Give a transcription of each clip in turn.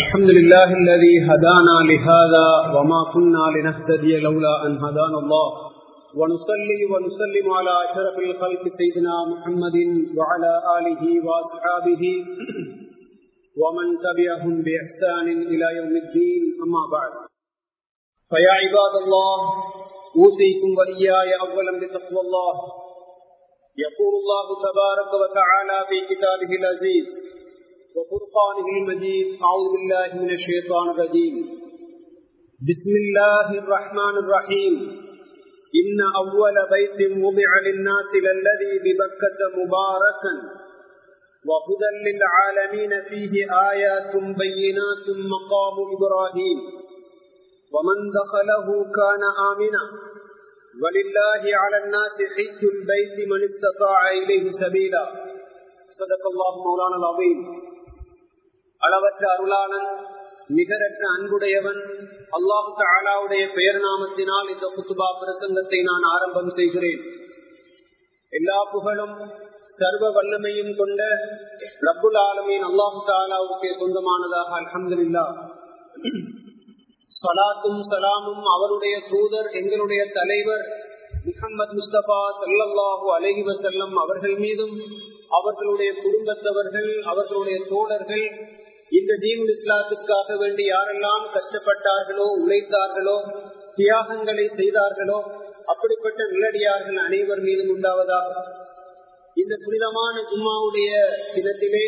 الحمد لله الذي هدانا لهذا وما كنا لنهتدي لولا أن هدانا الله. ونصلي ونسلم على أشرف الخلق سيدنا محمد وعلى آله وأصحابه ومن تبعهم بإحسان إلى يوم الدين. أما بعد. فيا عباد الله أوصيكم وإياي أولا بتقوى الله. يقول الله تبارك وتعالى في كتابه العزيز وفرقانه المجيد أعوذ بالله من الشيطان الرجيم. بسم الله الرحمن الرحيم. إن أول بيت وضع للناس للذي ببكة مباركا. وهدى للعالمين فيه آيات بينات مقام إبراهيم. ومن دخله كان آمنا. ولله على الناس حج البيت من استطاع إليه سبيلا. صدق الله مولانا العظيم. அளவற்ற அருளாளன் நிகரற்ற அன்புடையவன். அல்லாஹு தாலாவுடைய பெயர் நாமத்தினால் இந்த குத்துபா பிரசங்கத்தை நான் ஆரம்பம் செய்கிறேன். எல்லா புகழும் சர்வ வல்லமையும் கொண்ட ரப்புல் ஆலமின் அல்லாஹு தாலாவுக்கு சொந்தமானதாக அலமதுல்லா சலாத்தும் சலாமும் அவருடைய தூதர் எங்களுடைய தலைவர் முகமது முஸ்தபா சல்லாஹூ அலஹி வசல்லம் அவர்கள் மீதும் அவர்களுடைய குடும்பத்தவர்கள் அவர்களுடைய தோழர்கள் இந்த தீனுல் இஸ்லாத்துக்காக வேண்டி யாரெல்லாம் கஷ்டப்பட்டார்களோ உழைத்தார்களோ தியாகங்களை செய்தார்களோ அப்படிப்பட்ட நிலடியார்கள் அனைவர் மீதும் உண்டாவதாக. இந்த புனிதமான ஜும்மாவுடைய தினத்திலே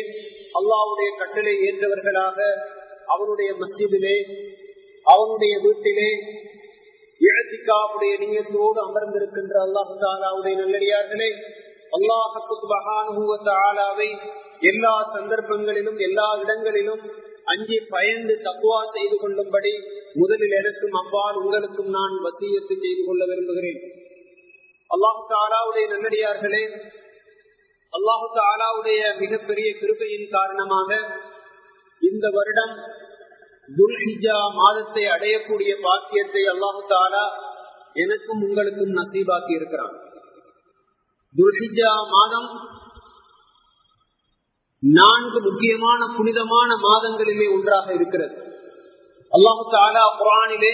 அல்லாவுடைய கட்டளை ஏற்றவர்களாக அவனுடைய மத்தியிலே அவனுடைய வீட்டிலே இழத்திக்காவுடைய நீயத்தோடு அமர்ந்திருக்கின்ற அல்லாஹு தாலாவுடைய நல்லடியார்களே ஆலாவை எல்லா சந்தர்ப்பங்களிலும் எல்லா இடங்களிலும் அஞ்சி பயந்து தப்புவா செய்து கொள்ளும்படி முதலில் எனக்கும் அப்பால் உங்களுக்கும் நான் வசியத்து செய்து கொள்ள விரும்புகிறேன். அல்லாஹு தாலாவுடைய நல்லடியார்களே அல்லாஹு தாலாவுடைய மிகப்பெரிய கிருப்பையின் காரணமாக இந்த வருடம் துல்ஹிஜா மாதத்தை அடையக்கூடிய பாக்கியத்தை அல்லாஹு தாலா எனக்கும் உங்களுக்கும் நசீபாக்கி இருக்கிறான் துல்ஹிஜா மாதம் நான்கு முக்கியமான புனிதமான மாதங்களிலே ஒன்றாக இருக்கிறது. அல்லாஹு தாலா குரானிலே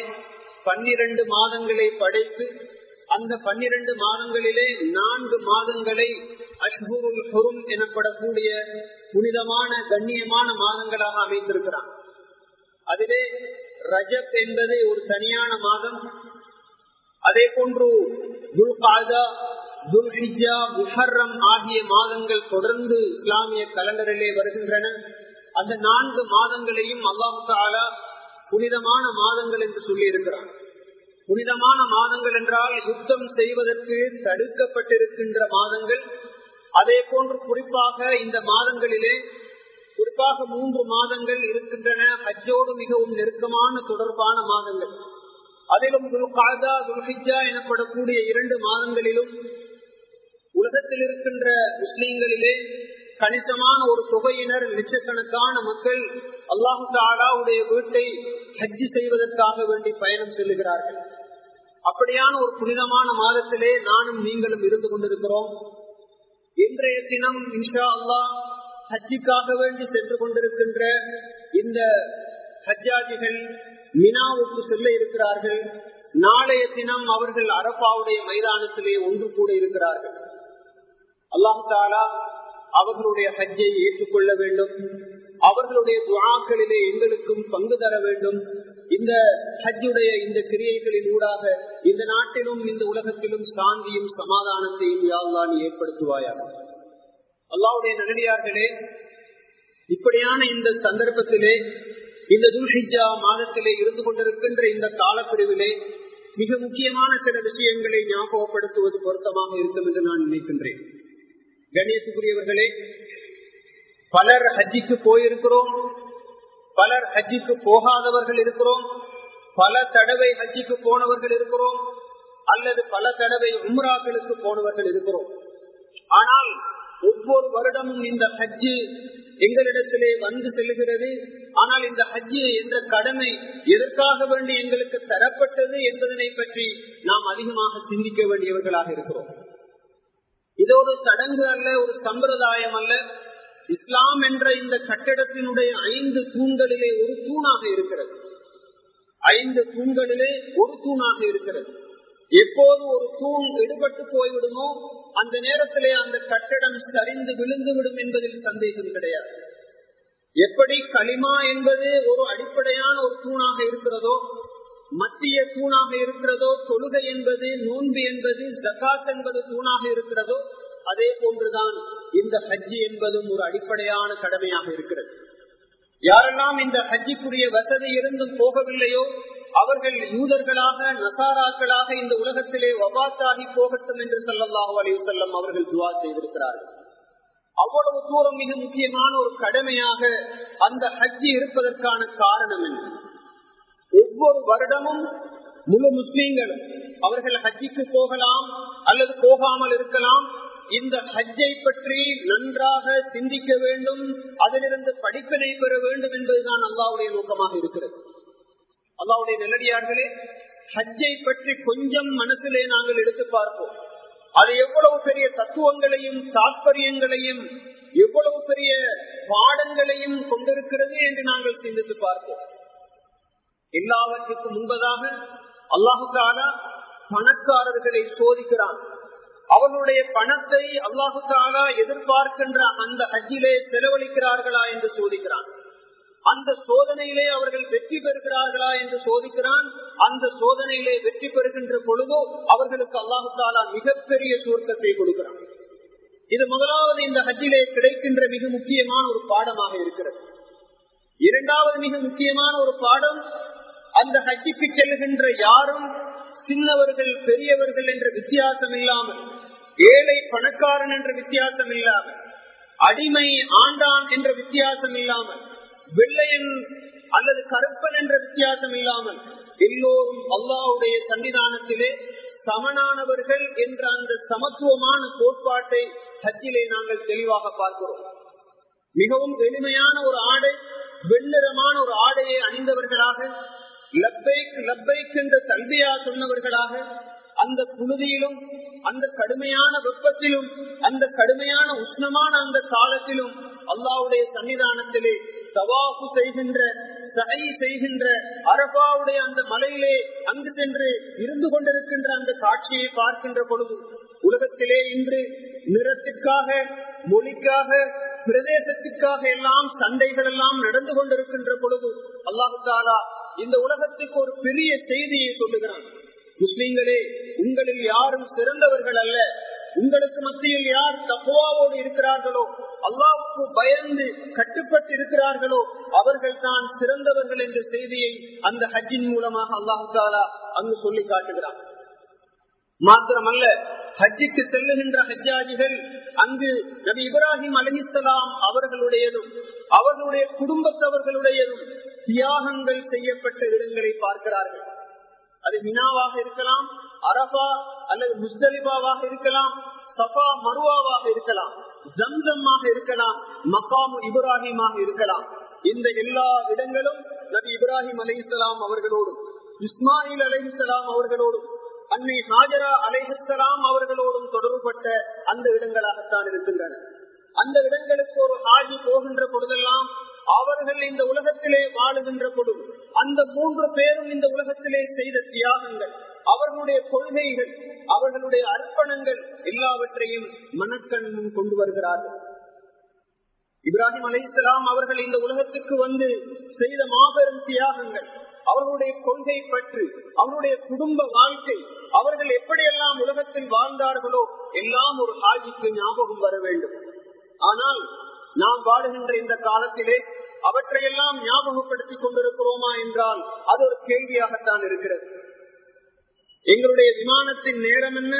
பன்னிரண்டு மாதங்களை படைத்து அந்த பன்னிரண்டு மாதங்களிலே நான்கு மாதங்களை அஷ்பூருல் ஹுரும் எனப்படக்கூடிய புனிதமான கண்ணியமான மாதங்களாக அமைத்திருக்கிறான். அதிலே ரஜப் என்பது ஒரு தனியான மாதம். அதே போன்று துல்காதா துல்ஹிஜா முஹர்ரம் ஆகிய மாதங்கள் தொடர்ந்து இஸ்லாமிய கலண்டரிலே வருகின்றன. அந்த நான்கு மாதங்களையும் அல்லாஹு தாலா புனிதமான மாதங்கள் என்று சொல்லி இருக்கிறார் புனிதமான மாதங்கள் என்றால் யுத்தம் செய்வதற்கு தடுக்கப்பட்டிருக்கின்ற மாதங்கள். அதே போன்று குறிப்பாக இந்த மாதங்களிலே குறிப்பாக மூன்று மாதங்கள் இருக்கின்றன. ஹஜ்ஜோடு மிகவும் நெருக்கமான தொடர்பான மாதங்கள். அதிலும் எனப்படக்கூடிய இரண்டு மாதங்களிலும் உலகத்தில் இருக்கின்ற முஸ்லீம்களிலே கணிசமான ஒரு தொகையினர் லட்சக்கணக்கான மக்கள் அல்லாஹு தாலாவுடைய வீட்டை ஹஜ்ஜி செய்வதற்காக வேண்டி பயணம் செல்லுகிறார்கள். அப்படியான ஒரு புனிதமான மாதத்திலே நானும் நீங்களும் இருந்து கொண்டிருக்கிறோம். இன்றைய தினம் இன்ஷா அல்லா ஹஜ்ஜிக்காக வேண்டி சென்று கொண்டிருக்கின்ற இந்த ஹஜ்ஜாஜிகள் மினாவுக்கு செல்ல இருக்கிறார்கள். நாளைய தினம் அவர்கள் அரப்பாவுடைய மைதானத்திலே ஒன்று கூட இருக்கிறார்கள். அல்லாஹாலா அவர்களுடைய ஹஜ்ஜை ஏற்றுக்கொள்ள வேண்டும். அவர்களுடைய துவாக்களிலே எங்களுக்கும் பங்கு தர வேண்டும். இந்த ஹஜ்ஜுடைய இந்த கிரியைகளின் ஊடாக இந்த நாட்டிலும் இந்த உலகத்திலும் சாந்தியும் சமாதானத்தையும் யாழ்லான் ஏற்படுத்துவாயாக. அல்லாவுடைய நகடியார்களே இப்படியான இந்த சந்தர்ப்பத்திலே இந்த துல்ஹிஜா மாதத்திலே இருந்து கொண்டிருக்கின்ற இந்த காலப்பிரிவிலே மிக முக்கியமான சில விஷயங்களை ஞாபகப்படுத்துவது பொருத்தமாக இருக்கும் என்று நான் நினைக்கின்றேன். கணேசுக்குரியவர்களே பலர் ஹஜ்ஜிக்கு போயிருக்கிறோம் பலர் ஹஜ்ஜிக்கு போகாதவர்கள் இருக்கிறோம் பல தடவை ஹஜ்ஜிக்கு போனவர்கள் இருக்கிறோம் அல்லது பல தடவை உம்ராக்களுக்கு போனவர்கள் இருக்கிறோம். ஆனால் ஒவ்வொரு வருடமும் இந்த ஹஜ்ஜு எங்களிடத்திலே வந்து செல்கிறது ஆனால் இந்த ஹஜ்ஜு என்ற கடமை எதற்காக வேண்டி எங்களுக்கு தரப்பட்டது என்பதனை பற்றி நாம் அதிகமாக சிந்திக்க வேண்டியவர்களாக இருக்கிறோம். இது ஒரு சடங்கு அல்ல ஒரு சம்பிரதாயம் அல்ல. இஸ்லாம் என்ற இந்த கட்டிடத்தினுடைய ஐந்து தூண்களிலே ஒரு தூணாக இருக்கிறது. ஐந்து தூண்களிலே ஒரு தூணாக இருக்கிறது. எப்போது ஒரு தூண் எடுபட்டு போய்விடுமோ அந்த நேரத்திலே அந்த கட்டடம் சரிந்து விழுந்து விடும் என்பதில் சந்தேகம் கிடையாது. எப்படி களிமா என்பது ஒரு அடிப்படையான ஒரு தூணாக இருக்கிறதோ மத்திய தூணாக இருக்கிறதோ தொழுகை என்பது நோன்பு என்பது ஜக்காத் என்பது தூணாக இருக்கிறதோ அதே போன்றுதான் இந்த ஹஜ்ஜி என்பதும் ஒரு அடிப்படையான கடமையாக இருக்கிறது. யாரெல்லாம் இந்த ஹஜ்ஜிக்குரிய வசதி இருந்தும் போகவில்லையோ அவர்கள் யூதர்களாக நசாராக்களாக இந்த உலகத்திலே வபாத்தாகி போகட்டும் என்று சொல்லல்லாஹு அலைவு செல்லம் அவர்கள் துவா செய்திருக்கிறார்கள். அவ்வளவு தூரம் மிக முக்கியமான ஒரு கடமையாக அந்த ஹஜ்ஜி இருப்பதற்கான காரணம் என்ன? ஒவ்வொரு வருடமும் முழு முஸ்லீம்களும் அவர்கள் ஹஜ்ஜிக்கு போகலாம் அல்லது போகாமல் இருக்கலாம். இந்த ஹஜ்ஜை பற்றி நன்றாக சிந்திக்க வேண்டும். அதிலிருந்து படிப்பினை பெற வேண்டும் என்பதுதான் அல்லாவுடைய நோக்கமாக இருக்கிறது. அல்லாவுடைய நல்லடியார்களே ஹஜ்ஜை பற்றி கொஞ்சம் மனசிலே நாங்கள் எடுத்து பார்ப்போம். அது எவ்வளவு பெரிய தத்துவங்களையும் தாற்பயங்களையும் எவ்வளவு பெரிய பாடங்களையும் கொண்டிருக்கிறது என்று நாங்கள் சிந்தித்து பார்ப்போம். எல்லாவற்றுக்கும் முன்பதாக அல்லாஹுக்கான பணக்காரர்களை சோதிக்கிறான். அவர்களுடைய பணத்தை அல்லாஹுக்காக எதிர்பார்க்கின்ற அந்த ஹஜ்ஜிலே செலவழிக்கிறார்களா என்று சோதிக்கிறான். அந்த சோதனையிலே அவர்கள் வெற்றி பெறுகிறார்களா என்று சோதிக்கிறான். அந்த சோதனையிலே வெற்றி பெறுகின்ற பொழுதோ அவர்களுக்கு அல்லாஹுத்தாலா மிகப்பெரிய சுருக்கத்தை கொடுக்கிறான். இது முதலாவது இந்த ஹஜ்ஜிலே கிடைக்கின்ற மிக முக்கியமான ஒரு பாடமாக இருக்கிறது. இரண்டாவது மிக முக்கியமான ஒரு பாடம் அந்த ஹஜ்ஜிக்கு செல்கின்ற யாரும் சின்னவர்கள் பெரியவர்கள் என்ற வித்தியாசம் இல்லாமல் ஏழை பணக்காரன் என்ற வித்தியாசம் இல்லாமல் அடிமை ஆண்டான் என்ற வித்தியாசம் இல்லாமல் வெள்ளையன் அல்லது கருப்பன் என்ற வித்தியாசம் இல்லாமல் எல்லோரும் அல்லாவுடைய சன்னிதானத்திலே சமனானவர்கள் என்ற அந்த சமத்துவமான கோட்பாட்டை ஹஜ்ஜிலே நாங்கள் தெளிவாக பார்க்கிறோம். மிகவும் எளிமையான ஒரு ஆடை வெண்ணிறமான ஒரு ஆடையை அணிந்தவர்களாக லப்பைக் லப்பைக் என்ற கல்வியா சொன்னவர்களாக அந்த குழுதியிலும் அந்த கடுமையான வெப்பத்திலும் அந்த கடுமையான உஷ்ணமான அந்த காலத்திலும் அல்லாவுடைய சன்னிதானத்திலே தவாஃபு செய்கின்ற சகை செய்கின்ற அரபாவுடைய அந்த மலையிலே அங்கு சென்று இருந்து கொண்டிருக்கின்ற அந்த காட்சியை பார்க்கின்ற பொழுது உலகத்திலே இன்று நிறத்திற்காக மொழிக்காக பிரதேசத்திற்காக எல்லாம் சண்டைகள் எல்லாம் நடந்து கொண்டிருக்கின்ற பொழுது அல்லாஹு தாலா இந்த உலகத்துக்கு ஒரு பெரிய செய்தியை சொல்லுகிறான். முஸ்லீம்களே உங்களில் யாரும் சிறந்தவர்கள் அல்ல. உங்களுக்கு மத்தியில் யார் தப்புவாவோடு இருக்கிறார்களோ அல்லாவுக்கு பயந்து கட்டுப்பட்டு இருக்கிறார்களோ அவர்கள் தான் சிறந்தவர்கள் என்ற செய்தியை அந்த ஹஜ்ஜின் மூலமாக அல்லாஹு தாலா அங்கு சொல்லி காட்டுகிறார் மாத்திரமல்ல ஹஜ்ஜிக்கு செல்லுகின்ற ஹஜ்ஜாஜிகள் அங்கு நபி இப்ராஹிம் அலிஸ்லாம் அவர்களுடையதும் அவர்களுடைய குடும்பத்தவர்களுடையதும் தியாகங்கள் செய்யப்பட்ட இடங்களை பார்க்கிறார்கள். அது மினாவாக இருக்கலாம் அரபா அல்லது முஸ்தலிபாவாக இருக்கலாம் சபா மருவாவாக இருக்கலாம் ஜம்சம்மாக இருக்கலாம் மக்காமு இப்ராஹிமாக இருக்கலாம். இந்த எல்லா இடங்களும் நபி இப்ராஹிம் அலிஸ்லாம் அவர்களோடும் இஸ்மாயில் அலிஸ்லாம் அவர்களோடும் அன்னை ஹாஜரா அலைஹலாம் அவர்களோடும் தொடர்புபட்ட அந்த இடங்களாகத்தான் இருக்கின்றன. அந்த இடங்களுக்கு ஒரு ஹாஜி போகின்ற பொழுதெல்லாம் அவர்கள் இந்த உலகத்திலே வாழுகின்ற பொழுது அந்த மூன்று பேரும் இந்த உலகத்திலே செய்த தியாகங்கள் அவர்களுடைய கொள்கைகள் அவர்களுடைய அர்ப்பணங்கள் எல்லாவற்றையும் மனக்கண் முன் கொண்டு வருகிறார்கள். இப்ராஹிம் அலி இஸ்லாம் அவர்கள் இந்த உலகத்துக்கு வந்து செய்த மாபெரும் தியாகங்கள் அவர்களுடைய கொள்கை பற்றி அவருடைய குடும்ப வாழ்க்கை அவர்கள் எப்படியெல்லாம் உலகத்தில் வாழ்ந்தார்களோ எல்லாம் ஒரு ஹாஜிக்கு ஞாபகம் வர வேண்டும். ஆனால் நாம் வாழுகின்ற இந்த காலத்திலே அவற்றையெல்லாம் ஞாபகப்படுத்திக் கொண்டிருக்கிறோமா என்றால் அது ஒரு கேள்வியாகத்தான் இருக்கிறது. எங்களுடைய விமானத்தின் நேரம் என்ன?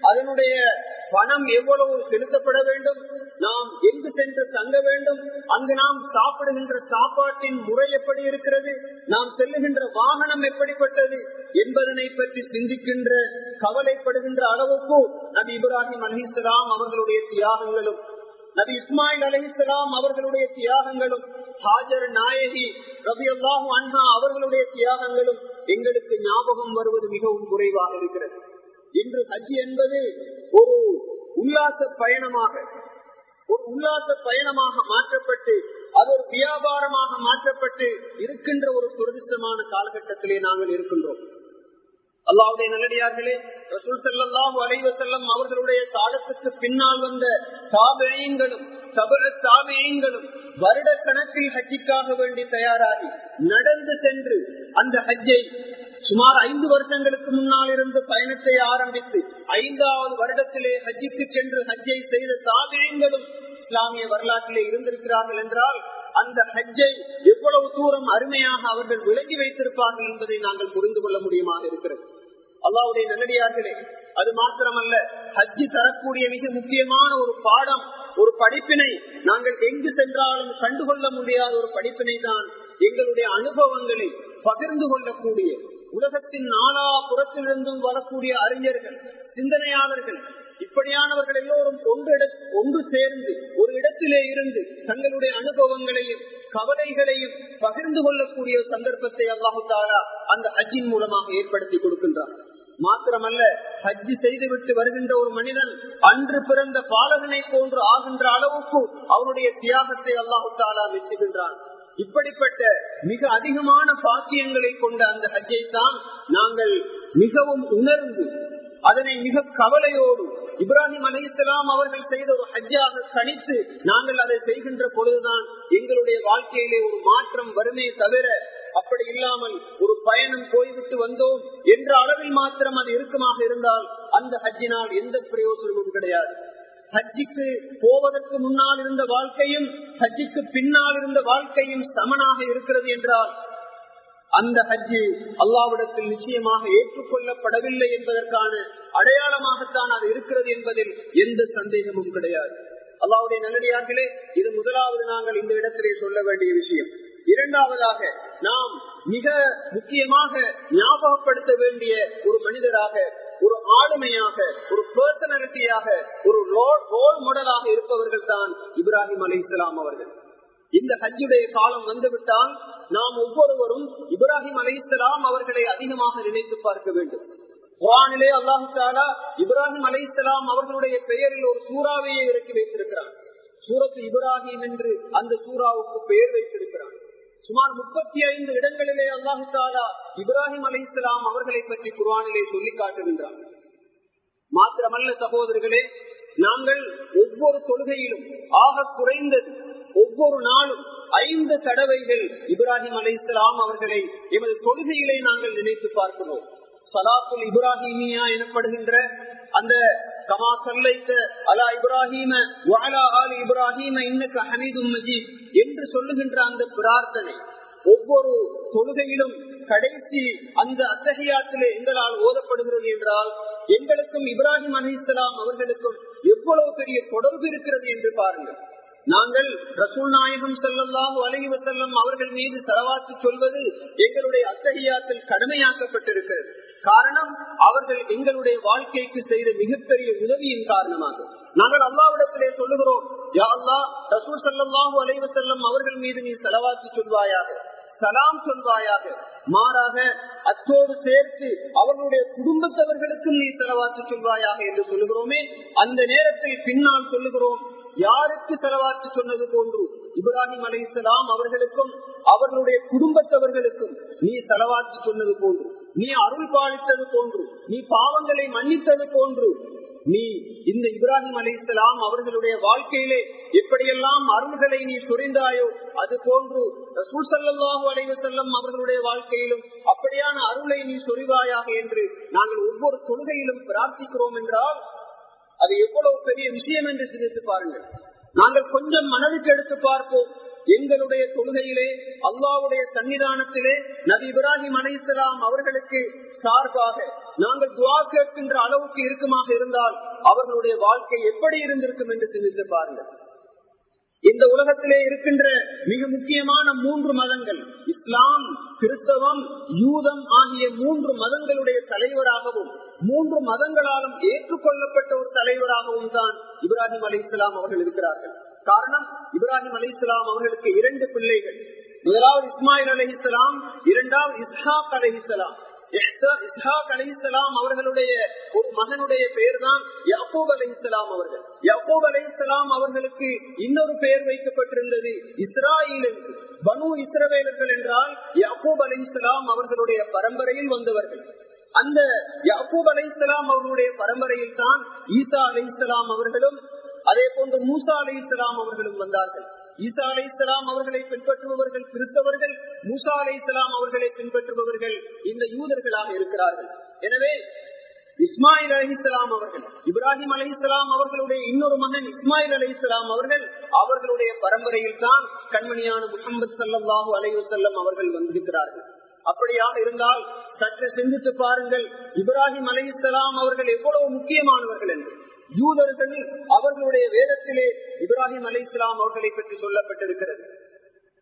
அதனுடைய பணம் எவ்வளவு செலுத்தப்பட வேண்டும்? நாம் எங்கு சென்று தங்க வேண்டும்? அங்கு நாம் சாப்பிடுகின்ற சாப்பாட்டின் முறை எப்படி இருக்கிறது? நாம் செல்லுகின்ற வாகனம் எப்படிப்பட்டது என்பதனை பற்றி சிந்திக்கின்ற கவலைப்படுகின்ற அளவுக்கு நபி இப்ராஹிம் அலிஸ்லாம் அவர்களுடைய தியாகங்களும் நபி இஸ்மாயில் அலிஸ்லாம் அவர்களுடைய தியாகங்களும் ஹாஜர் நாயகி ரபி அல்லாஹு அண்ணா அவர்களுடைய தியாகங்களும் எங்களுக்கு ஞாபகம் வருவது மிகவும் குறைவாக இருக்கிறது. இன்று ஹஜ் என்பது ஒரு உல்லாச பயணமாக ஒரு உல்லாச பயணமாக மாற்றப்பட்டு அது ஒரு வியாபாரமாக மாற்றப்பட்டு இருக்கின்ற ஒரு துரதிருஷ்டமான காலகட்டத்திலே நாங்கள் இருக்கின்றோம். அல்லாவுடைய நல்லடியார்களே ரசூல் செல்லல்லாம் அலைவ செல்லம் அவர்களுடைய காலத்துக்கு பின்னால் வந்த தாபேயங்களும் தபர தாபேயங்களும் வருட கணக்கில் ஹஜ்ஜிக்காக வேண்டி தயாராகி நடந்து சென்று அந்த ஹஜ்ஜை சுமார் ஐந்து வருஷங்களுக்கு முன்னால் இருந்து பயணத்தை ஆரம்பித்து ஐந்தாவது வருடத்திலே ஹஜ்ஜிக்கு சென்று ஹஜ்ஜை செய்த தாபேயங்களும் இஸ்லாமிய வரலாற்றிலே இருந்திருக்கிறார்கள் என்றால் அந்த ஹஜ்ஜை எவ்வளவு தூரம் அருமையாக அவர்கள் விளங்கி வைத்திருப்பார்கள் என்பதை நாங்கள் புரிந்து கொள்ள முடியுமா இருக்கிறது. அல்லாவுடைய நல்லடியார்களே அது மாத்திரமல்ல ஹஜ்ஜி தரக்கூடிய மிக முக்கியமான ஒரு பாடம் ஒரு படிப்பினை நாங்கள் எங்கு சென்றாலும் கண்டுகொள்ள முடியாத ஒரு படிப்பினை தான் எங்களுடைய அனுபவங்களை பகிர்ந்து கொள்ளக்கூடிய உலகத்தின் நாலா புறத்திலிருந்தும் வரக்கூடிய அறிஞர்கள் சிந்தனையாளர்கள் இப்படியானவர்கள் எல்லோரும் ஒன்று ஒன்று சேர்ந்து ஒரு இடத்திலே இருந்து தங்களுடைய அனுபவங்களையும் கவலைகளையும் பகிர்ந்து கொள்ளக்கூடிய சந்தர்ப்பத்தை அல்லாஹு அந்த ஹஜ்ஜின் மூலமாக ஏற்படுத்தி கொடுக்கின்றார் மாத்திரமல்ல ஹஜ்ஜி செய்துவிட்டு வருகின்ற ஒரு மனிதன் அன்று பிறந்த பாலகனை போன்று ஆகின்ற அளவுக்கு அவருடைய தியாகத்தை அல்லாஹு தாலா இப்படிப்பட்ட மிக அதிகமான பாக்கியங்களை கொண்ட அந்த ஹஜ்ஜை தான் நாங்கள் மிகவும் உணர்ந்து அதனை மிக கவலையோடு இப்ராஹிம் அலிஸ்லாம் அவர்கள் செய்த ஒரு ஹஜ்ஜாக கணித்து நாங்கள் அதை செய்கின்ற பொழுதுதான் எங்களுடைய வாழ்க்கையிலே ஒரு மாற்றம் வருமே தவிர அப்படி இல்லாமல் ஒரு பயணம் போய்விட்டு வந்தோம் என்ற அளவில் மாத்திரம் அது இறுக்கமாக இருந்தால் அந்த ஹஜ்ஜினால் எந்த பிரயோசனமும் கிடையாது. ஹஜ்ஜிக்கு போவதற்கு முன்னால் இருந்த வாழ்க்கையும் ஹஜ்ஜிக்கு பின்னால் இருந்த வாழ்க்கையும் சமனாக இருக்கிறது என்றால் அந்த ஹஜ்ஜு அல்லாவிடத்தில் நிச்சயமாக ஏற்றுக்கொள்ளப்படவில்லை என்பதற்கான அடையாளமாகத்தான் அது இருக்கிறது என்பதில் எந்த சந்தேகமும் கிடையாது. அல்லாவுடைய நல்லடியார்களே இது முதலாவது நாங்கள் இந்த இடத்திலே சொல்ல வேண்டிய விஷயம். இரண்டாவதாக நாம் மிக முக்கியமாக ஞாபகப்படுத்த வேண்டிய ஒரு மனிதராக ஒரு ஆளுமையாக ஒரு பர்சனாலிட்டியாக ஒரு ரோல் மாடலாக இருப்பவர்கள் தான் இப்ராஹிம் அலி இஸ்லாம் அவர்கள். இந்த ஹஜ்ஜுடைய காலம் வந்துவிட்டால் நாம் ஒவ்வொருவரும் இப்ராஹிம் அலைசலாம் அவர்களை அதிகமாக நினைத்து பார்க்க வேண்டும். குரானிலே அல்லாஹு தாலா இப்ராஹிம் அலைசலாம் அவர்களுடைய பெயரில் ஒரு சூறாவையே இறக்கி வைத்திருக்கிறார் சூரத்து இப்ராஹிம் என்று அந்த சூறாவுக்கு பெயர் வைத்திருக்கிறார் சுமார் முப்பத்தி ஐந்து இடங்களிலே அல்லாஹு தாலா இப்ராஹிம் அலைசலாம் அவர்களை பற்றி குரானிலே சொல்லி காட்டுகின்றார் மாத்திரமல்ல சகோதரர்களே நாங்கள் ஒவ்வொரு தொழுகையிலும் ஆக குறைந்தது ஒவ்வொரு நாளும் ஐந்து தடவைகள் இப்ராஹிம் அலி இஸ்லாம் அவர்களை எமது தொழுகையிலே நாங்கள் நினைத்து பார்க்கிறோம். சலாத்துல் இப்ராஹிமியா எனப்படுகின்ற அந்த கமா சல்லைத்த அலா இப்ராஹிம வாலா ஆல் இப்ராஹிம இன்னக்கு ஹமீதும் மஜீத் என்று சொல்லுகின்ற அந்த பிரார்த்தனை ஒவ்வொரு தொழுகையிலும் கடைசி அந்த அத்தகையாத்திலே எங்களால் ஓதப்படுகிறது என்றால் எங்களுக்கும் இப்ராஹிம் அலி இஸ்லாம் அவர்களுக்கும் எவ்வளவு பெரிய தொடர்பு இருக்கிறது என்று பாருங்கள். நாங்கள் ரசூல் நாயகம் செல்லல்லாஹு வலகி செல்லம் அவர்கள் மீது செலவாக்கி சொல்வது எங்களுடைய அத்தகையாத்தில் கடமையாக்கப்பட்டிருக்கிறது. காரணம் அவர்கள் எங்களுடைய வாழ்க்கைக்கு செய்த மிகப்பெரிய உதவியின் காரணமாக. நாங்கள் அல்லாவிடத்திலே சொல்லுகிறோம் யா அல்லா ரசூல் செல்லல்லாஹு அலைவ செல்லம் அவர்கள் மீது நீ செலவாக்கி சொல்வாயாக சலாம் சொல்வாயாக. மாறாக அச்சோடு சேர்த்து அவர்களுடைய குடும்பத்தவர்களுக்கும் நீ செலவாக்கி சொல்வாயாக என்று சொல்லுகிறோமே அந்த நேரத்தில் பின்னால் சொல்லுகிறோம் யாருக்கு செலவாக்கி சொன்னது போன்று? இப்ராஹிம் அலி அவர்களுக்கும் அவர்களுடைய குடும்பத்தவர்களுக்கும் நீ செலவாக்கி சொன்னது போன்று நீ அருள் பாலித்தது போன்று நீ பாவங்களை மன்னித்தது போன்று நீ இந்த இப்ராஹிம் அலிஸ்லாம் அவர்களுடைய வாழ்க்கையிலே எப்படியெல்லாம் அருள்களை நீ சுரிந்தாயோ அது போன்று சூசல்லாஹு அலைவ செல்லம் அவர்களுடைய வாழ்க்கையிலும் அப்படியான அருளை நீ சொரிவாயாக என்று நாங்கள் ஒவ்வொரு தொழுகையிலும் பிரார்த்திக்கிறோம் என்றால் அது எவ்வளவு பெரிய விஷயம் என்று சிந்தித்து பாருங்கள். நாங்கள் கொஞ்சம் மனதுக்கு எடுத்து பார்ப்போம். எங்களுடைய தொழுகையிலே அல்லாவுடைய சன்னிதானத்திலே நபி இப்ராஹிம் அனைத்தலாம் அவர்களுக்கு சார்பாக நாங்கள் துவா கேட்கின்ற அளவுக்கு இருக்குமாக இருந்தால் அவர்களுடைய வாழ்க்கை எப்படி இருந்திருக்கும் என்று சிந்தித்து பாருங்கள். இந்த உலகத்திலே இருக்கின்ற மிக முக்கியமான மூன்று மதங்கள். இஸ்லாம் கிறிஸ்தவம் யூதம் ஆகிய மூன்று மதங்களுடைய தலைவராகவும் மூன்று மதங்களாலும் ஏற்றுக்கொள்ளப்பட்ட ஒரு தலைவராகவும் தான் இப்ராஹிம் அலி இஸ்லாம் அவர்கள் இருக்கிறார்கள். காரணம் இப்ராஹிம் அலி இஸ்லாம் அவர்களுக்கு இரண்டு பிள்ளைகள். முதலாவது இஸ்மாயில் அலி இஸ்லாம் இரண்டாவது இஸ்ஹாக் அலி இஸ்ஹாக் அலி இஸ்லாம் அவர்களுடைய ஒரு மகனுடைய பெயர் தான் யக்கூப் அலி இஸ்லாம் அவர்கள். யக்கூப் அலி இஸ்லாம் அவர்களுக்கு இன்னொரு பெயர் வைக்கப்பட்டிருந்தது இஸ்ராயில் பனு இஸ்ரவேலர்கள் என்றால் யக்கூப் அலி இஸ்லாம் அவர்களுடைய பரம்பரையில் வந்தவர்கள். அந்த யக்கூப் அலி இஸ்லாம் அவர்களுடைய பரம்பரையில் தான் ஈசா அலி இஸ்லாம் அவர்களும் அதே போன்று மூசா அலி இஸ்லாம் அவர்களும் வந்தார்கள். ஈசா அலை இஸ்லாம் அவர்களை பின்பற்றுபவர்கள் கிறிஸ்தவர்கள் மூசா அலை இஸ்லாம் அவர்களை பின்பற்றுபவர்கள் இந்த யூதர்களாக இருக்கிறார்கள். எனவே இஸ்மாயில் அலி இஸ்லாம் அவர்கள் இப்ராஹிம் அலி இஸ்லாம் அவர்களுடைய இன்னொரு மன்னன் இஸ்மாயில் அலி இஸ்லாம் அவர்கள் அவர்களுடைய பரம்பரையில் தான் கண்மணியான முகமது சல்லாஹூ அலையுசல்லம் அவர்கள் வந்திருக்கிறார்கள். அப்படியாக இருந்தால் சற்று சிந்தித்து பாருங்கள் இப்ராஹிம் அலி இஸ்லாம் அவர்கள் எவ்வளவு முக்கியமானவர்கள் என்று. யூதர்கள் அவர்களுடைய வேதத்திலே இப்ராஹிம் அலி இஸ்லாம் அவர்களை பற்றி சொல்லப்பட்டிருக்கிறது.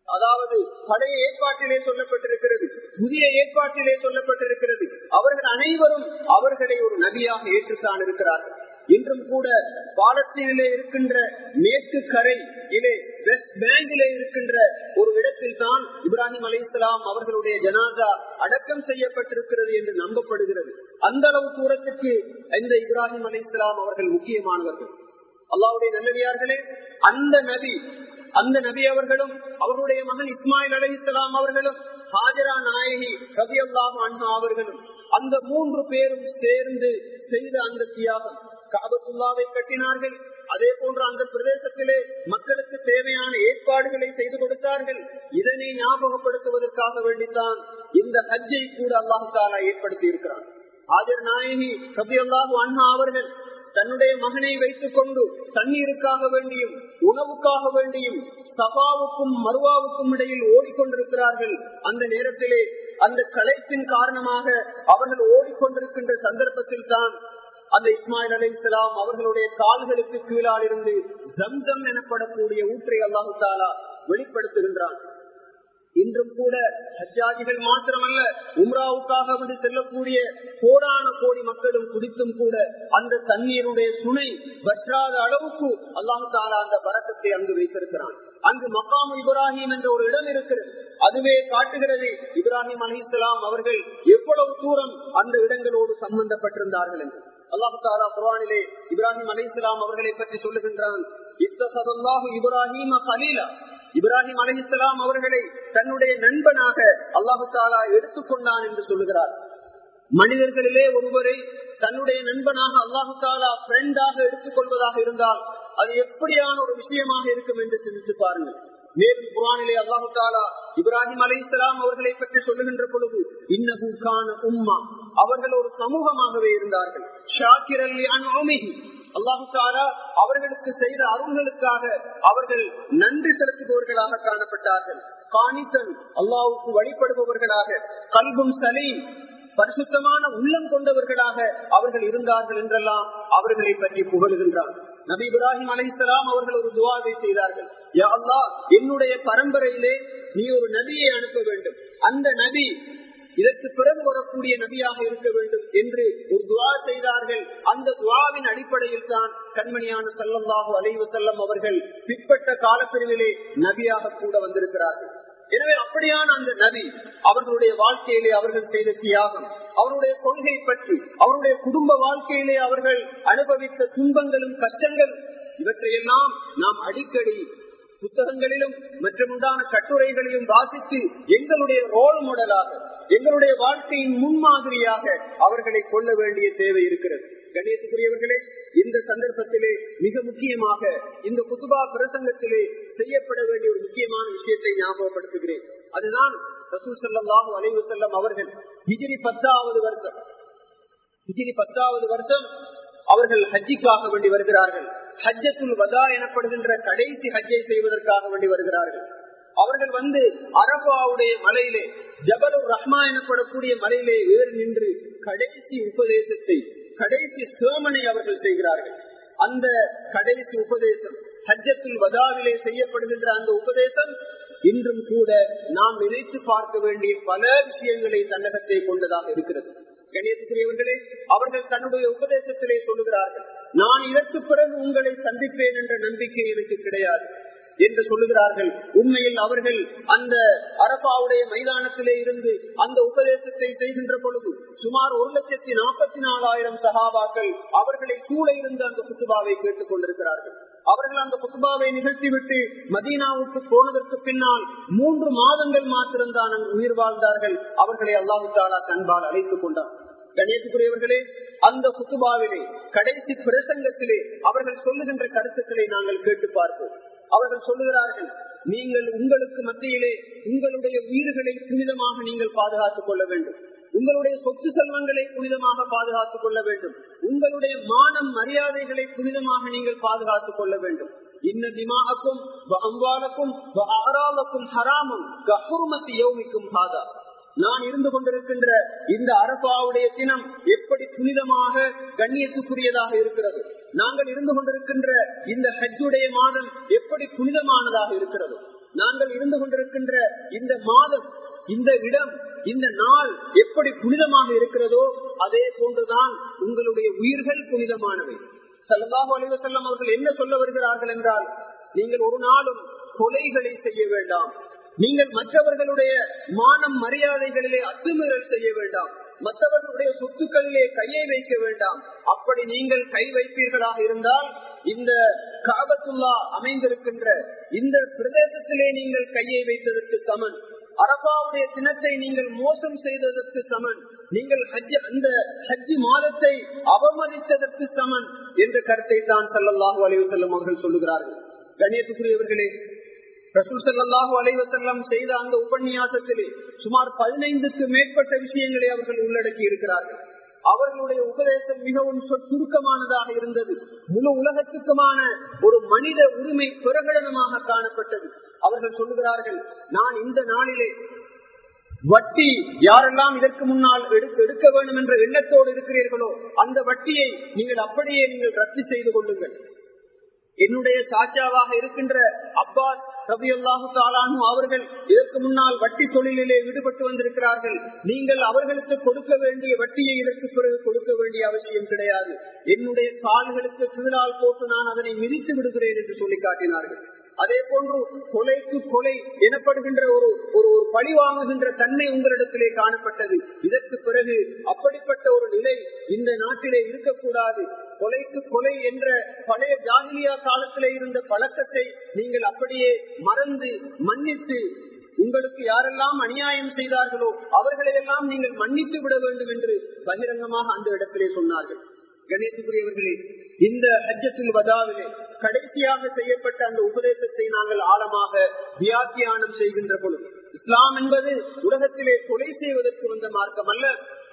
அதாவது பழைய ஏற்பாட்டிலே சொல்லப்பட்டிருக்கிறது புதிய ஏற்பாட்டிலே சொல்லப்பட்டிருக்கிறது. அவர்கள் அனைவரும் அவர்களை ஒரு நபியாக ஏற்றுத்தான் இருக்கிறார்கள் இன்றும் கூட பாலஸ்தீனிலே இருக்கின்ற மேற்கு கரை இலே வெஸ்ட் பேங்கிலே இருக்கின்ற ஒரு இடத்தில் தான் இப்ராஹிம் அலி இஸ்லாம் அவர்களுடைய ஜனாதா அடக்கம் செய்யப்பட்டிருக்கிறது என்று நம்பப்படுகிறது. அந்த அளவு தூரத்துக்கு இந்த இப்ராஹிம் அலி இஸ்லாம் அவர்கள் முக்கியமானவர்கள். அல்லாவுடைய நல்லடியார்களே அந்த நபி அந்த நபி அவர்களும் அவருடைய மகன் இஸ்மாயில் அலி இஸ்லாம் அவர்களும் ஹாஜரா நாயகி ரபி அல்லாஹ் அண்ணா அவர்களும் அந்த மூன்று பேரும் சேர்ந்து செய்த அந்த தியாகம். காபத்துல்லாவை கட்டினார்கள். அதே போன்று அந்த பிரதேசத்திலே மக்களுக்கு தேவையான ஏற்பாடுகளை செய்து கொடுத்தார்கள். இதனை ஞாபகப்படுத்துவதற்காக வேண்டித்தான் இந்த ஹஜ்ஜை கூட அல்லாஹு தாலா ஏற்படுத்தி இருக்கிறார் ஆஜர் நாயகி கபி அல்லாஹு அண்ணா அவர்கள் தன்னுடைய மகனை வைத்துக் கொண்டு தண்ணீருக்காக வேண்டியும் உணவுக்காக வேண்டியும் சபாவுக்கும் மருவாவுக்கும் இடையில் ஓடிக்கொண்டிருக்கிறார்கள். அந்த நேரத்திலே அந்த களைப்பின் காரணமாக அவர்கள் ஓடிக்கொண்டிருக்கின்ற சந்தர்ப்பத்தில் தான் அந்த இஸ்மாயில் அலி இஸ்லாம் அவர்களுடைய கால்களுக்கு கீழால் இருந்து ஜம்ஜம் எனப்படக்கூடிய ஊற்றை அல்லாஹு தாலா வெளிப்படுத்துகின்றான். இன்றும் கூட ஹஜ்ஜாஜிகள் மாத்திரமல்ல உம்ராவுக்காக வந்து செல்லக்கூடிய கோடான கோடி மக்களும் குடித்தும் கூட அந்த தண்ணீருடைய சுனை வற்றாத அளவுக்கு அல்லாஹு தாலா அந்த பறக்கத்தை அங்கு வைத்திருக்கிறான். அங்கு மக்காம் இப்ராஹிம் என்ற ஒரு இடம் இருக்கிறது. அதுவே காட்டுகிறது இப்ராஹிம் அலி இஸ்லாம் அவர்கள் எவ்வளவு தூரம் அந்த இடங்களோடு சம்பந்தப்பட்டிருந்தார்கள் என்று. அல்லாஹு தாலா குரானிலே இப்ராஹிம் அலி இஸ்லாம் அவர்களை பற்றி சொல்லுகின்றான் இப்ராஹிம் கலீலா இப்ராஹிம் அலி இஸ்லாம் அவர்களை தன்னுடைய நண்பனாக அல்லாஹு தாலா எடுத்துக்கொண்டான் என்று சொல்லுகிறார். மனிதர்களிலே ஒருவரை தன்னுடைய நண்பனாக அல்லாஹு தாலா ஃப்ரெண்டாக எடுத்துக்கொள்வதாக இருந்தால் அது எப்படியான ஒரு விஷயமாக இருக்கும் என்று சிந்தித்து பாருங்கள். மேலும் குரானிலே அல்லாஹு தாலா இப்ராஹிம் அலி இஸ்லாம் அவர்களை பற்றி சொல்லுகின்ற பொழுது இன்னகுக்கான உம்மா. அவர்கள் ஒரு சமூகமாகவே இருந்தார்கள். அல்லாஹு தாலா அவர்களுக்கு செய்த அருள்களுக்காக அவர்கள் நன்றி செலுத்துபவர்களாக காணப்பட்டார்கள். காணித்தன் அல்லாவுக்கு வழிபடுபவர்களாக கல்பும் சலீம் பரிசுத்தமான உள்ளம் கொண்டவர்களாக அவர்கள் இருந்தார்கள் என்றெல்லாம் அவர்களை பற்றி புகழுகின்றார் நபி இப்ராஹிம் அலிஸ்லாம் அவர்கள் ஒரு துவாவை செய்தார்கள். யா அல்லா என்னுடைய பரம்பரையிலே நீ ஒரு நபியை அனுப்ப வேண்டும். அந்த நபி இதற்கு பிறகு வரக்கூடிய நபியாக இருக்க வேண்டும் என்று ஒரு துவா செய்தார்கள். அந்த துவாவின் அடிப்படையில் தான் கண்மணியான செல்லம்பாக அலைவு செல்லம் அவர்கள் பிற்பட்ட காலப்பிரிவிலே நபியாக கூட வந்திருக்கிறார்கள். எனவே அப்படியான அந்த நபி அவர்களுடைய வாழ்க்கையிலே அவர்கள் செய்த தியாகம் அவருடைய கொள்கை பற்றி அவருடைய குடும்ப வாழ்க்கையிலே அவர்கள் அனுபவித்த துன்பங்களும் கஷ்டங்களும் இவற்றையெல்லாம் நாம் அடிக்கடி புத்தகங்களிலும் மற்றும் உண்டான கட்டுரைகளிலும் வாசித்து எங்களுடைய ரோல் மாடலாக எங்களுடைய வாழ்க்கையின் முன்மாதிரியாக அவர்களை கொள்ள வேண்டிய தேவை இருக்கிறது. கணேசக்குரியவர்களே இந்த சந்தர்ப்பத்திலே மிக முக்கியமாக இந்த குத்துபா பிரசங்கத்திலே செய்யப்பட வேண்டிய ஒரு முக்கியமான விஷயத்தை ஞாபகப்படுத்துகிறேன். அதுதான் ரசூல் சல்லாஹூ அலைவு செல்லம் அவர்கள் ஹிஜிரி பத்தாவது வருஷம் ஹிஜிரி பத்தாவது வருஷம் அவர்கள் ஹஜ்ஜிக்காக வேண்டி வருகிறார்கள். ஹஜ்ஜத்துல் வதா எனப்படுகின்ற கடைசி ஹஜ்ஜை செய்வதற்காக வேண்டி வருகிறார்கள். அவர்கள் வந்து அரபாவுடைய மலையிலே ஜபலுர் ரஹ்மா எனப்படக்கூடிய மலையிலே ஏறி நின்று கடைசி உபதேசத்தை கடைசி சேமனை அவர்கள் செய்கிறார்கள். அந்த கடைசி உபதேசம் ஹஜ்ஜத்தில் வதாவிலே செய்யப்படுகின்ற அந்த உபதேசம் இன்றும் கூட நாம் நினைத்து பார்க்க வேண்டிய பல விஷயங்களை தன்னகத்தை கொண்டதாக இருக்கிறது. கணேசக்குரியவர்களே அவர்கள் தன்னுடைய உபதேசத்திலே சொல்லுகிறார்கள் நான் இதற்கு பிறகு உங்களை சந்திப்பேன் என்ற நம்பிக்கை எனக்கு கிடையாது. என்று சொல்லுகிறார்கள். உண்மையில் அவர்கள் அந்த அரபாவுடைய மைதானத்திலே இருந்து அந்த உபதேசத்தை செய்கின்ற பொழுது சுமார் ஒரு லட்சத்தி நாற்பத்தி நாலாயிரம் சகாபாக்கள் அவர்களை சூழ இருந்து அந்த குத்துபாவை கேட்டுக் கொண்டிருக்கிறார்கள். அவர்கள் அந்த குத்துபாவை நிகழ்த்திவிட்டு மதீனாவுக்கு போனதற்கு பின்னால் மூன்று மாதங்கள் மாத்திரம்தான் உயிர் வாழ்ந்தார்கள். அவர்களை அல்லாஹு தாலா தன்பால் அழைத்துக் கொண்டார் கணேசுக்குரியவர்களே அந்த குத்துபாவிலே கடைசி பிரசங்கத்திலே அவர்கள் சொல்லுகின்ற கருத்துக்களை நாங்கள் கேட்டு பார்ப்போம். அவர்கள் சொல்லுகிறார்கள் நீங்கள் உங்களுக்கு மத்தியிலே உங்களுடைய உயிர்களை புனிதமாக நீங்கள் பாதுகாத்துக் கொள்ள வேண்டும். உங்களுடைய சொத்து செல்வங்களை புனிதமாக பாதுகாத்துக் கொள்ள வேண்டும். உங்களுடைய மானம் மரியாதைகளை புனிதமாக நீங்கள் பாதுகாத்துக் கொள்ள வேண்டும். இன்ன திமாக்கும் அம்பாலுக்கும் ஆறாலக்கும் ஹராமும் கஹுர்மத்தி யோமிக்கும் காதா நான் இருந்து கொண்டிருக்கின்ற இந்த அரபாவுடைய தினம் எப்படி புனிதமாக கண்ணியத்துக்குரியதாக இருக்கிறது? நாங்கள் இருந்து கொண்டிருக்கின்ற இந்த ஹஜ்ஜுடைய மாதம் எப்படி புனிதமானதாக இருக்கிறதோ? நாங்கள் இருந்து கொண்டிருக்கின்ற இந்த மாதம் இந்த இடம் இந்த நாள் எப்படி புனிதமாக இருக்கிறதோ அதே போன்றுதான் உங்களுடைய உயிர்கள் புனிதமானவை. சல்லாஹு செல்லம் அவர்கள் என்ன சொல்ல வருகிறார்கள் என்றால் நீங்கள் ஒரு நாளும் கொலைகளை செய்ய வேண்டாம். நீங்கள் மற்றவர்களுடைய மானம் மரியாதைகளிலே அத்துமீறல் செய்ய வேண்டாம். மற்றவர்களுடைய சொத்துக்களிலே கையை வைக்க வேண்டாம். அப்படி நீங்கள் கை வைப்பீர்களாக இருந்தால் இந்த காபத்துல்லா அமைந்திருக்கின்ற இந்த பிரதேசத்திலே நீங்கள் கையை வைத்ததற்கு சமன். அரபாவுடைய தினத்தை நீங்கள் மோசம் செய்ததற்கு சமன். நீங்கள் ஹஜ் அந்த ஹஜ் மாதத்தை அவமதித்ததற்கு சமன் என்ற கருத்தை தான் சல்லல்லாஹு அலைவு செல்லும் அவர்கள் சொல்லுகிறார்கள். கண்ணியத்துக்குரியவர்களே ரசூல் அலைவசல்லம் செய்த அந்த உபன்யாசத்திலே சுமார் பதினைந்துக்கு மேற்பட்ட விஷயங்களை அவர்கள் உள்ளடக்கி இருக்கிறார்கள். அவர்களுடைய உபதேசம் மிகவும் சுருக்கமானதாக இருந்தது. முழு உலகத்துக்குமான ஒரு மனித உரிமை பிரகடனமாக காணப்பட்டது. அவர்கள் சொல்லுகிறார்கள் நான் இந்த நாளிலே வட்டி யாரெல்லாம் இதற்கு முன்னால் எடுக்க வேண்டும் என்ற எண்ணத்தோடு இருக்கிறீர்களோ அந்த வட்டியை நீங்கள் அப்படியே நீங்கள் ரத்து செய்து கொள்ளுங்கள். என்னுடைய சாச்சாவாக இருக்கின்ற அப்பாஸ் அவர்கள் இதற்கு முன்னால் வட்டி தொழிலிலே ஈடுபட்டு வந்திருக்கிறார்கள். நீங்கள் அவர்களுக்கு கொடுக்க வேண்டிய வட்டியை இதற்கு பிறகு கொடுக்க வேண்டிய அவசியம் கிடையாது. என்னுடைய கால்களுக்கு கீழால் போட்டு நான் அதனை மிதித்து விடுகிறேன் என்று சொல்லி காட்டினார்கள். அதே போன்று கொலைக்கு கொலை எனப்படுகின்ற ஒரு ஒரு ஒரு பழி வாங்குகின்ற தன்மை உங்களிடத்திலே காணப்பட்டது. இதற்கு பிறகு அப்படிப்பட்ட ஒரு நிலை இந்த நாட்டிலே இருக்கக்கூடாது. கொலைக்கு கொலை என்ற பழைய ஜாகிரியா காலத்திலே இருந்த பழக்கத்தை நீங்கள் அப்படியே மறந்து மன்னித்து உங்களுக்கு யாரெல்லாம் அநியாயம் செய்தார்களோ அவர்களையெல்லாம் நீங்கள் மன்னித்து விட வேண்டும் என்று பகிரங்கமாக அந்த இடத்திலே சொன்னார்கள். கணேசுக்குரியவர்களே இந்த ஹஜ்ஜத்தில் வதாவிலே கடைசியாக செய்யப்பட்ட அந்த உபதேசத்தை நாங்கள் ஆழமாக வியாக்கியானம் செய்கின்ற பொழுது இஸ்லாம் என்பது உலகத்திலே கொலை செய்வதற்கு வந்த மார்க்கம் அல்ல.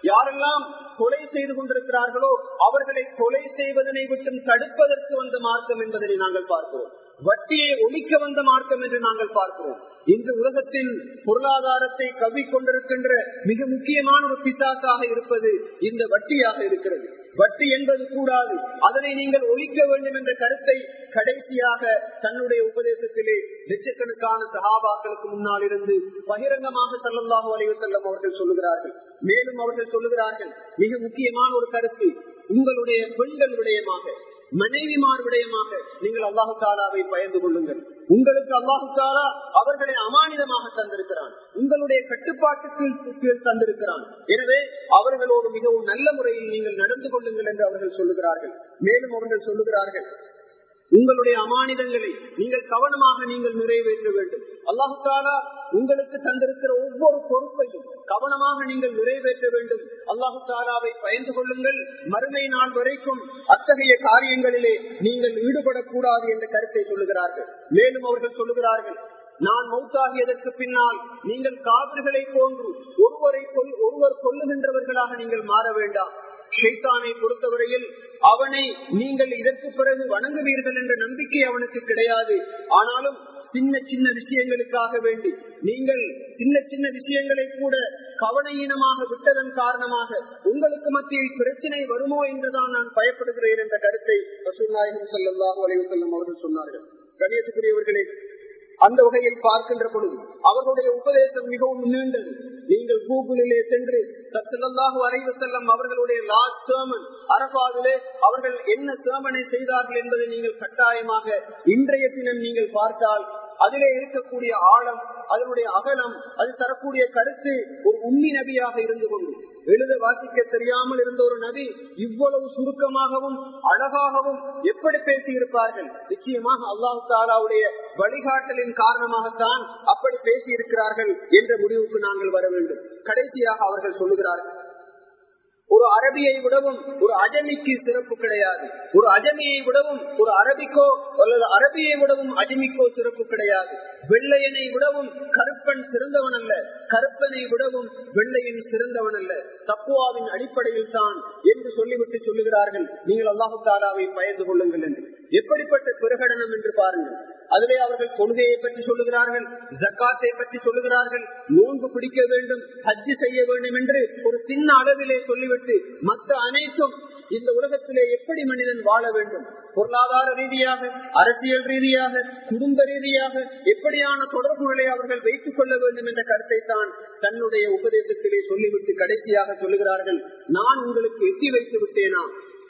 யாரெல்லாம் கொலை செய்து கொண்டிருக்கிறார்களோ அவர்களை கொலை செய்வதனை விட்டு தடுப்பதற்கு வந்த மார்க்கம் என்பதனை நாங்கள் பார்க்கிறோம். வட்டியை ஒழிக்க வந்த மார்க்கம் என்று நாங்கள் பார்க்கிறோம். இன்று உலகத்தின் பொருளாதாரத்தை கவி கொண்டிருக்கின்ற மிக முக்கியமான ஒரு பிசாசாக இருப்பது இந்த வட்டியாக இருக்கிறது. வட்டி என்பது கூடாது. அதனை நீங்கள் ஒழிக்க வேண்டும் என்ற கருத்தை கடைசியாக தன்னுடைய உபதேசத்திலே லட்சக்கணக்கான சகாபாக்களுக்கு முன்னால் இருந்து பகிரங்கமாக செல்லல்லாக வரைவு செல்லும் அவர்கள் சொல்லுகிறார்கள். மேலும் அவர்கள் சொல்லுகிறார்கள் மிக முக்கியமான ஒரு கருத்து உங்களுடைய பெண்கள் விடயமாக மனைவிமார் விடயமாக நீங்கள் அல்லாஹு தாலாவை பயந்து கொள்ளுங்கள். உங்களுக்கு அல்லாஹு தாலா அவர்களை அமானிதமாக தந்திருக்கிறான். உங்களுடைய கட்டுப்பாட்டுக்கு கீழ் தந்திருக்கிறான். எனவே அவர்களோடு மிகவும் நல்ல முறையில் நீங்கள் நடந்து கொள்ளுங்கள் என்று அவர்கள் சொல்லுகிறார்கள். மேலும் அவர்கள் சொல்லுகிறார்கள் உங்களுடைய அமானிதங்களை நீங்கள் கவனமாக நீங்கள் நிறைவேற்ற வேண்டும். அல்லாஹு தாலா உங்களுக்கு தந்திருக்கிற ஒவ்வொரு பொறுப்பையும் கவனமாக நீங்கள் நிறைவேற்ற வேண்டும். அல்லாஹு தாலாவை பயந்து கொள்ளுங்கள். மறுமை நாள் வரைக்கும் அத்தகைய காரியங்களிலே நீங்கள் ஈடுபடக்கூடாது என்ற கருத்தை சொல்லுகிறார்கள். மேலும் அவர்கள் சொல்லுகிறார்கள் நான் மௌத்தாகியதற்கு பின்னால் நீங்கள் காவிர்களை போன்று ஒருவரை ஒருவர் கொல்லுகின்றவர்களாக நீங்கள் மாற வேண்டாம். ஷைத்தானை பொறுத்தவரையில் அவனை நீங்கள் இதற்கு பிறகு வணங்குவீர்கள் என்ற நம்பிக்கை அவனுக்கு கிடையாது. ஆனாலும் சின்ன சின்ன விஷயங்களுக்காக வேண்டி நீங்கள் சின்ன சின்ன விஷயங்களை கூட கவனையீனமாக விட்டதன் காரணமாக உங்களுக்கு மத்தியில் பிரச்சனை வருமோ என்றுதான் நான் பயப்படுகிறேன் என்ற கருத்தை ரசூநாயகம் செல்லல்லாஹு அலைவு செல்லும் அவர்கள் சொன்னார்கள். கணியத்துக்குரியவர்களே அந்த வகையில் பார்க்கின்ற பொழுது அவர்களுடைய உபதேசம் மிகவும் நீண்டது. நீங்கள் கூகுளிலே சென்று சத்தல்லாஹு அறைவு செல்லும் அவர்களுடைய லாஸ்ட் சேமன் அரபாவிலே அவர்கள் என்ன சேமனை செய்தார்கள் என்பதை நீங்கள் கட்டாயமாக இன்றைய தினம் நீங்கள் பார்த்தால் அதிலே இருக்கக்கூடிய ஆழம் அதனுடைய அகலம் அது தரக்கூடிய கருத்து ஒரு உண்மை நபியாக இருந்து கொண்டு எழுத வாசிக்க தெரியாமல் இருந்த ஒரு நபி இவ்வளவு சுருக்கமாகவும் அழகாகவும் எப்படி பேசியிருப்பார்கள்? நிச்சயமாக அல்லாஹு தாலாவுடைய வழிகாட்டலின் காரணமாகத்தான் அப்படி பேசியிருக்கிறார்கள் என்ற முடிவுக்கு நாங்கள் வர வேண்டும். கடைசியாக அவர்கள் சொல்லுகிறார்கள் ஒரு அரபியை விடவும் ஒரு அஜமிக்கு சிறப்பு கிடையாது. ஒரு அஜமியை விடவும் ஒரு அரபிக்கோ அல்லது அரபியை விடவும் அஜமிக்கோ சிறப்பு கிடையாது. வெள்ளையனை விடவும் கருப்பன் சிறந்தவன் அல்ல கருப்பனை விடவும் வெள்ளையன் சிறந்தவன் அல்ல தப்புவாவின் அடிப்படையில் தான் என்று சொல்லிவிட்டு சொல்லுகிறார்கள். நீங்கள் அல்லாஹு தாலாவை பயந்து கொள்ளுங்கள் என்று. எப்படிப்பட்ட பிரகடனம் என்று பாருங்கள். அதிலே அவர்கள் கொள்கையை பற்றி சொல்லுகிறார்கள் ஜக்காத்தை பற்றி சொல்லுகிறார்கள் நோன்பு பிடிக்க வேண்டும் ஹஜ்ஜு செய்ய வேண்டும் என்று ஒரு சின்ன அளவிலே சொல்லிவிட்டு மற்ற அனைத்தும் இந்த உலகத்திலே எப்படி மனிதன் வாழ வேண்டும்? பொருளாதார ரீதியாக அரசியல் ரீதியாக குடும்ப ரீதியாக எப்படியான தொடர்புகளை அவர்கள் வைத்துக் கொள்ள வேண்டும் என்ற கருத்தை தான் தன்னுடைய உபதேசத்திலே சொல்லிவிட்டு கடைசியாக சொல்லுகிறார்கள். நான் உங்களுக்கு எட்டி வைத்து விட்டேனா?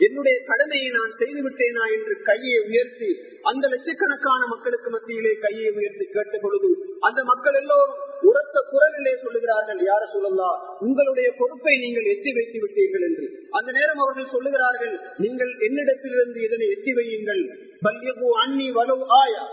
என்னுடைய கடமையை நான் செய்து விட்டேனா என்று கையை உயர்த்தி அந்த லட்சக்கணக்கான மக்களுக்கு மத்தியிலே கையை உயர்த்தி கேட்ட பொழுது அந்த மக்கள் எல்லோரும் உரத்த குரலிலே சொல்லுகிறார்கள் யார சொல்லலாம் உங்களுடைய பொறுப்பை நீங்கள் எட்டி வைத்து விட்டீர்கள் என்று. அந்த நேரம் அவர்கள் சொல்லுகிறார்கள் நீங்கள் என்னிடத்திலிருந்து இதனை எட்டி வையுங்கள். பல்யகு அன்னி வலு ஆயா.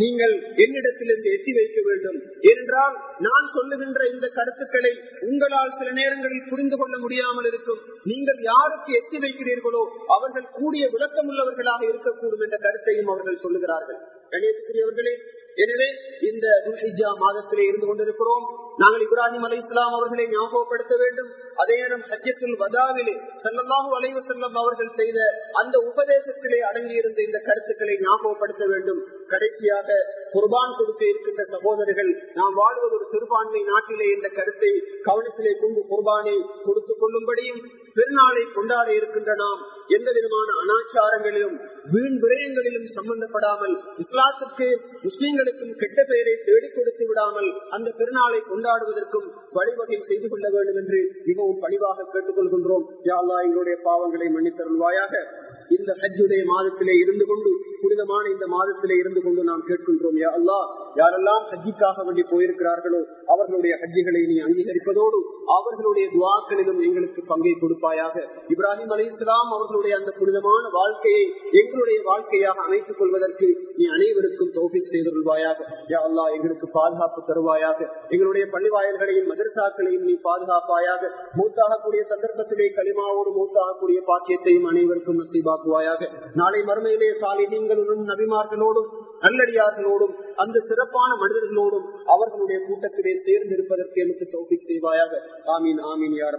நீங்கள் என்னிடத்திலிருந்து எட்டி வைக்க வேண்டும். ஏனென்றால் நான் சொல்லுகின்ற இந்த கருத்துக்களை உங்களால் சில நேரங்களில் புரிந்து கொள்ள முடியாமல் இருக்கும். நீங்கள் யாருக்கு எட்டி வைக்கிறீர்களோ அவர்கள் கூடிய விளக்கம் உள்ளவர்களாக இருக்கக்கூடும் என்ற கருத்தையும் அவர்கள் சொல்லுகிறார்கள். கணேசக்குரியவர்களே எனவே இந்த துல்ஹிஜா மாதத்திலே இருந்து கொண்டிருக்கிறோம். நாங்கள் இப்ராஹிம் அலி இஸ்லாம் அவர்களை ஞாபகப்படுத்த வேண்டும். அதே நேரம் சத்தியத்தில் வதாவிலே செல்லல்லாஹு அலைவு செல்லம் அவர்கள் செய்த அந்த உபதேசத்திலே அடங்கியிருந்த இந்த கருத்துக்களை ஞாபகப்படுத்த வேண்டும். கடைசியாக குர்பான் கொடுத்து இருக்கின்ற சகோதரர்கள் நாம் வாழ்வது ஒரு சிறுபான்மை நாட்டிலே என்ற கருத்தை கவனத்திலே கொண்டு குர்பானை கொடுத்துக் கொள்ளும்படியும் பெருநாளை கொண்டாட இருக்கின்ற நாம் எந்த விதமான அனாச்சாரங்களிலும் வீண் விரயங்களிலும் சம்பந்தப்படாமல் இஸ்லாத்துக்கு முஸ்லீம்களுக்கும் கெட்ட பெயரை தேடிக் கொடுத்து விடாமல் அந்த பெருநாளை கொண்டாடுவதற்கும் வழிவகை செய்து கொள்ள வேண்டும் என்று மிகவும் பணிவாக கேட்டுக் கொள்கின்றோம். யாழ்லா எங்களுடைய பாவங்களை மன்னித்தருள்வாயாக. இந்த ஹஜ்ஜுடைய மாதத்திலே இருந்து கொண்டு புனிதமான இந்த மாதத்திலே இருந்து கொண்டு நாம் கேட்கின்றோம் யா அல்லா யாரெல்லாம் ஹஜ்ஜிக்காக வேண்டி போயிருக்கிறார்களோ அவர்களுடைய ஹஜ்ஜிகளை நீ அங்கீகரிப்பதோடு அவர்களுடைய துவாக்களிலும் எங்களுக்கு பங்கை கொடுப்பாயாக. இப்ராஹிம் அலி இஸ்லாம் அவர்களுடைய அந்த புனிதமான வாழ்க்கையை எங்களுடைய வாழ்க்கையாக அமைத்துக் கொள்வதற்கு நீ அனைவருக்கும் தோகை செய்து கொள்வாயாக. யா அல்லா எங்களுக்கு பாதுகாப்பு தருவாயாக. எங்களுடைய பள்ளி வாயல்களையும் மதரசாக்களையும் நீ பாதுகாப்பாயாக. மூத்தாகக்கூடிய சந்தர்ப்பத்திலே களிமாவோடு மூத்தாகக்கூடிய பாக்கியத்தையும் அனைவருக்கும் நசீபா நசீபாக்குவாயாக நாளை மறுமையிலே சாலை நீங்களுடன் நபிமார்களோடும் நல்லடியார்களோடும் அந்த சிறப்பான மனிதர்களோடும் அவர்களுடைய கூட்டத்திலே தேர்ந்தெடுப்பதற்கு எனக்கு தோப்பி செய்வாயாக. ஆமீன் ஆமீன் யார்